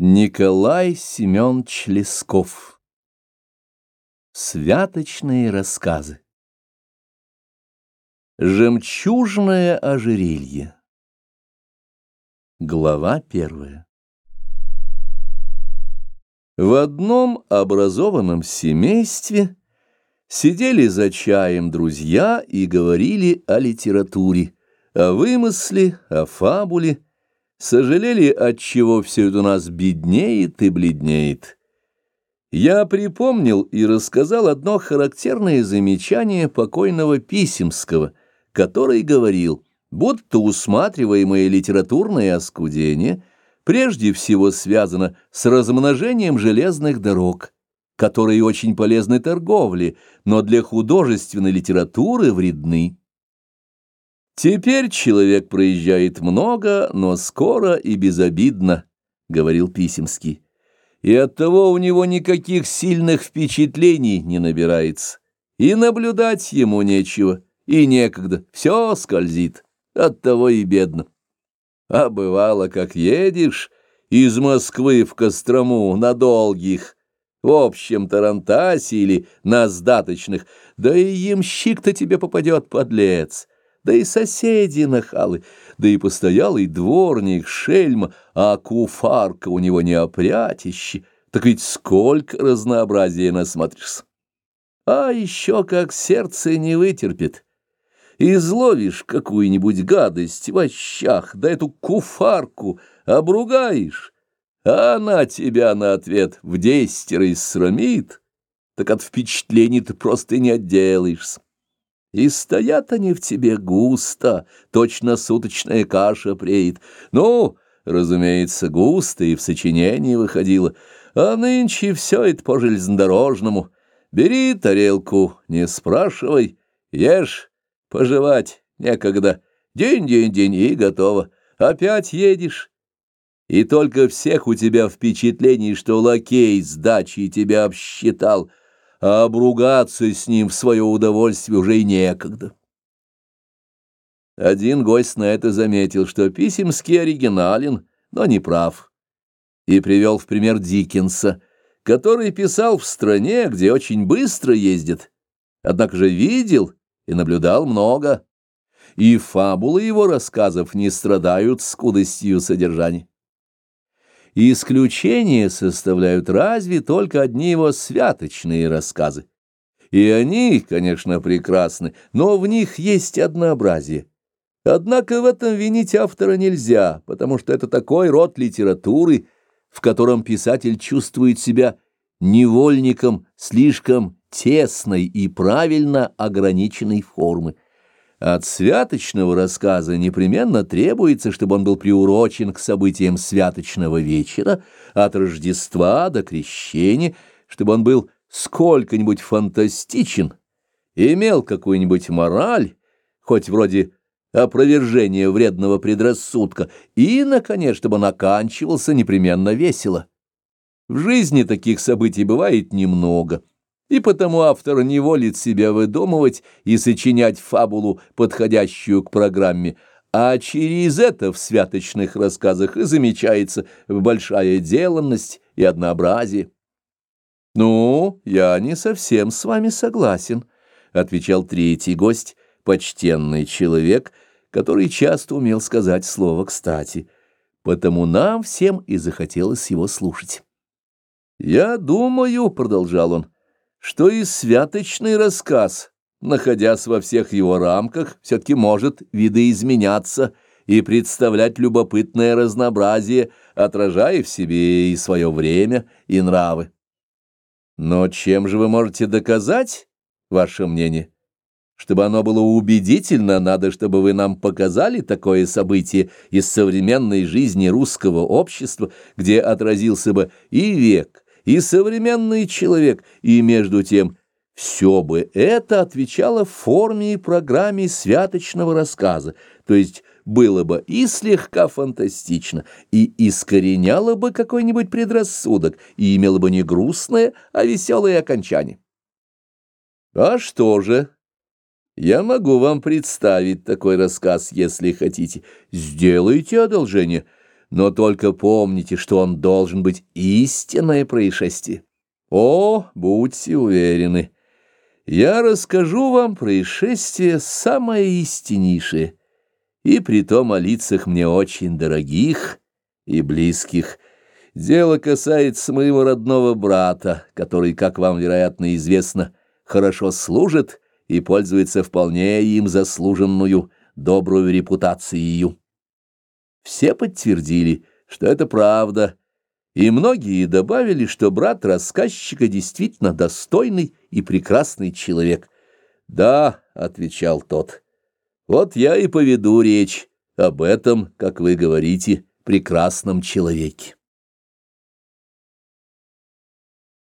Николай Семенович Лесков. Святочные рассказы. Жемчужное ожерелье. Глава первая. В одном образованном семействе сидели за чаем друзья и говорили о литературе, о вымысле, о фабуле, сожалели, от чего все это у нас беднеет и бледнеет. Я припомнил и рассказал одно характерное замечание покойного Писемского, который говорил, будто усматриваемое литературное оскудение прежде всего связано с размножением железных дорог, которые очень полезны торговле, но для художественной литературы вредны. «Теперь человек проезжает много, но скоро и безобидно», — говорил Писемский. «И оттого у него никаких сильных впечатлений не набирается. И наблюдать ему нечего, и некогда, все скользит, оттого и бедно. А бывало, как едешь из Москвы в Кострому на долгих, в общем тарантасе или на сдаточных, да и ямщик-то тебе попадет, подлец» да и соседи нахалы, да и постоялый дворник, шельма, а куфарка у него неопрятище, так ведь сколько разнообразия насмотришься. А еще как сердце не вытерпит. Изловишь какую-нибудь гадость в ощах, да эту куфарку обругаешь, а она тебя на ответ в десятеро срамит, так от впечатлений ты просто не отделаешься. И стоят они в тебе густо, точно суточная каша преет. Ну, разумеется, густо и в сочинении выходило. А нынче все это по железнодорожному. Бери тарелку, не спрашивай, ешь, пожевать некогда. День-день-день и готово. Опять едешь. И только всех у тебя впечатлений, что лакей с дачей тебя обсчитал — а обругаться с ним в свое удовольствие уже и некогда. Один гость на это заметил, что Писемский оригинален, но не прав, и привел в пример Диккенса, который писал в стране, где очень быстро ездят, однако же видел и наблюдал много, и фабулы его рассказов не страдают скудостью содержания. Исключение составляют разве только одни его святочные рассказы. И они, конечно, прекрасны, но в них есть однообразие. Однако в этом винить автора нельзя, потому что это такой род литературы, в котором писатель чувствует себя невольником слишком тесной и правильно ограниченной формы. От святочного рассказа непременно требуется, чтобы он был приурочен к событиям святочного вечера, от Рождества до Крещения, чтобы он был сколько-нибудь фантастичен, имел какую-нибудь мораль, хоть вроде опровержения вредного предрассудка, и, наконец, чтобы он оканчивался непременно весело. В жизни таких событий бывает немного — и потому автор не волит себя выдумывать и сочинять фабулу, подходящую к программе, а через это в святочных рассказах и замечается большая деланность и однообразие. «Ну, я не совсем с вами согласен», — отвечал третий гость, почтенный человек, который часто умел сказать слово «кстати», потому нам всем и захотелось его слушать. «Я думаю», — продолжал он, — что и святочный рассказ, находясь во всех его рамках, все-таки может видоизменяться и представлять любопытное разнообразие, отражая в себе и свое время, и нравы. Но чем же вы можете доказать ваше мнение? Чтобы оно было убедительно, надо, чтобы вы нам показали такое событие из современной жизни русского общества, где отразился бы и век, и современный человек, и между тем все бы это отвечало форме и программе святочного рассказа, то есть было бы и слегка фантастично, и искореняло бы какой-нибудь предрассудок, и имело бы не грустное, а веселое окончание. А что же? Я могу вам представить такой рассказ, если хотите. Сделайте одолжение — но только помните, что он должен быть истинное происшествие. О, будьте уверены, я расскажу вам происшествие самое истиннейшее, и притом о лицах мне очень дорогих и близких. Дело касается моего родного брата, который, как вам, вероятно, известно, хорошо служит и пользуется вполне им заслуженную добрую репутацией. Все подтвердили, что это правда, и многие добавили, что брат рассказчика действительно достойный и прекрасный человек. «Да», — отвечал тот, — «вот я и поведу речь об этом, как вы говорите, прекрасном человеке».